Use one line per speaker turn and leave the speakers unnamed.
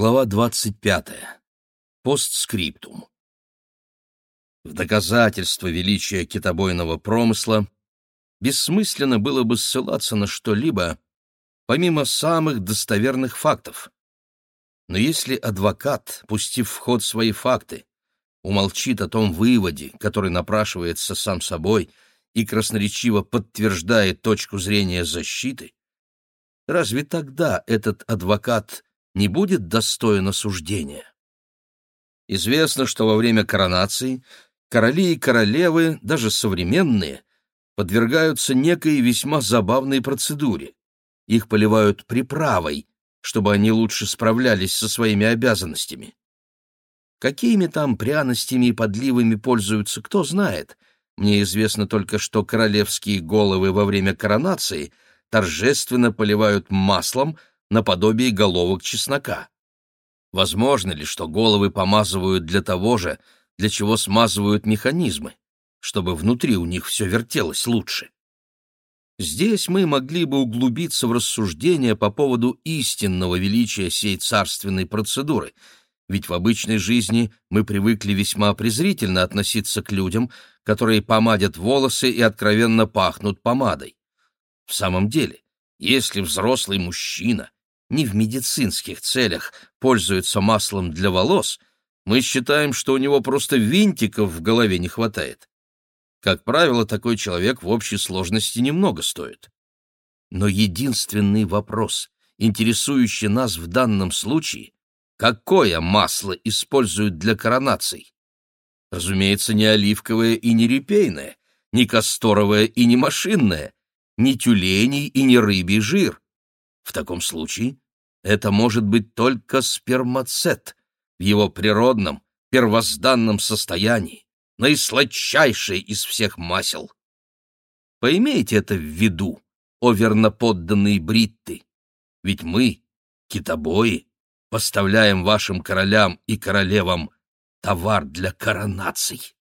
Глава 25. Постскриптум. В доказательство величия китобойного промысла бессмысленно было бы ссылаться на что-либо, помимо самых достоверных фактов. Но если адвокат, пустив в ход свои факты, умолчит о том выводе, который напрашивается сам собой и красноречиво подтверждает точку зрения защиты, разве тогда этот адвокат не будет достоин осуждения. Известно, что во время коронации короли и королевы, даже современные, подвергаются некой весьма забавной процедуре. Их поливают приправой, чтобы они лучше справлялись со своими обязанностями. Какими там пряностями и подливами пользуются, кто знает. Мне известно только, что королевские головы во время коронации торжественно поливают маслом, наподобие головок чеснока. Возможно ли, что головы помазывают для того же, для чего смазывают механизмы, чтобы внутри у них все вертелось лучше? Здесь мы могли бы углубиться в рассуждения по поводу истинного величия сей царственной процедуры, ведь в обычной жизни мы привыкли весьма презрительно относиться к людям, которые помадят волосы и откровенно пахнут помадой. В самом деле, если взрослый мужчина не в медицинских целях пользуется маслом для волос, мы считаем, что у него просто винтиков в голове не хватает. Как правило, такой человек в общей сложности немного стоит. Но единственный вопрос, интересующий нас в данном случае, какое масло используют для коронаций? Разумеется, не оливковое и не репейное, не касторовое и не машинное, не тюленей и не рыбий жир. В таком случае это может быть только спермацет в его природном, первозданном состоянии, наисладчайшее из всех масел. Поимейте это в виду, о верноподданные бритты, ведь мы, китобои, поставляем вашим королям и королевам товар для коронаций.